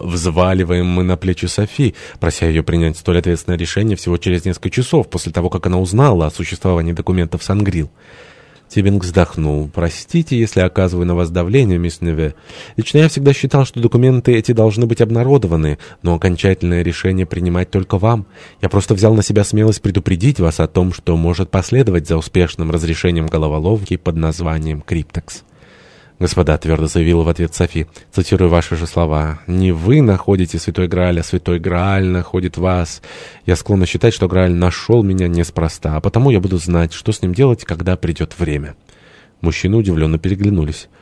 Взваливаем мы на плечи Софи, прося ее принять столь ответственное решение всего через несколько часов после того, как она узнала о существовании документов Сангрил. Тибинг вздохнул. «Простите, если оказываю на вас давление, мисс Неве. Лично я всегда считал, что документы эти должны быть обнародованы, но окончательное решение принимать только вам. Я просто взял на себя смелость предупредить вас о том, что может последовать за успешным разрешением головоломки под названием «Криптекс». «Господа», — твердо заявила в ответ Софи, цитирую ваши же слова, «не вы находите Святой Грааль, а Святой Грааль находит вас. Я склонна считать, что Грааль нашел меня неспроста, а потому я буду знать, что с ним делать, когда придет время». Мужчины удивленно переглянулись.